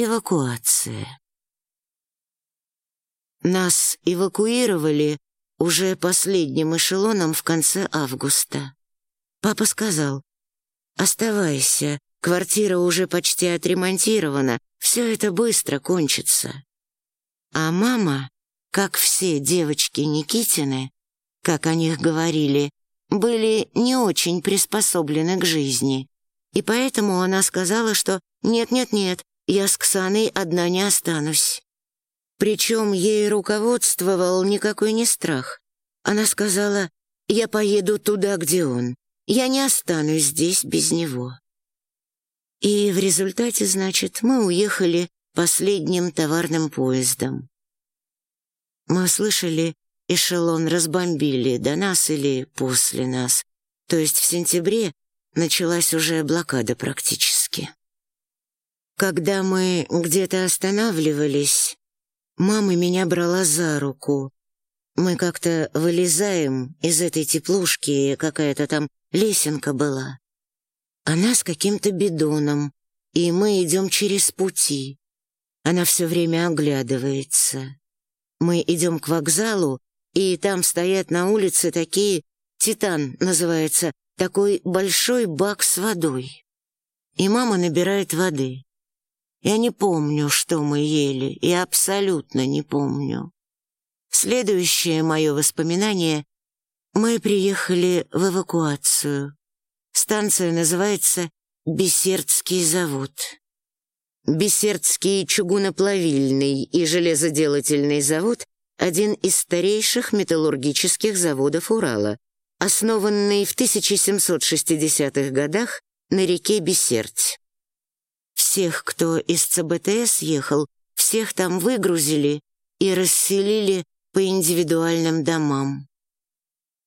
Эвакуация. Нас эвакуировали уже последним эшелоном в конце августа. Папа сказал, «Оставайся, квартира уже почти отремонтирована, все это быстро кончится». А мама, как все девочки Никитины, как о них говорили, были не очень приспособлены к жизни. И поэтому она сказала, что «нет-нет-нет, я с Ксаной одна не останусь». Причем ей руководствовал никакой не страх. Она сказала, «Я поеду туда, где он. Я не останусь здесь без него». И в результате, значит, мы уехали последним товарным поездом. Мы слышали, эшелон разбомбили до нас или после нас. То есть в сентябре началась уже блокада практически. Когда мы где-то останавливались, мама меня брала за руку. Мы как-то вылезаем из этой теплушки, какая-то там лесенка была. Она с каким-то бидоном, и мы идем через пути. Она все время оглядывается. Мы идем к вокзалу, и там стоят на улице такие, «Титан» называется, такой большой бак с водой. И мама набирает воды. Я не помню, что мы ели, и абсолютно не помню. Следующее мое воспоминание — мы приехали в эвакуацию. Станция называется Бессердский завод. Бессердский чугуноплавильный и железоделательный завод — один из старейших металлургических заводов Урала, основанный в 1760-х годах на реке Бессердь. Всех, кто из ЦБТС ехал, всех там выгрузили и расселили по индивидуальным домам.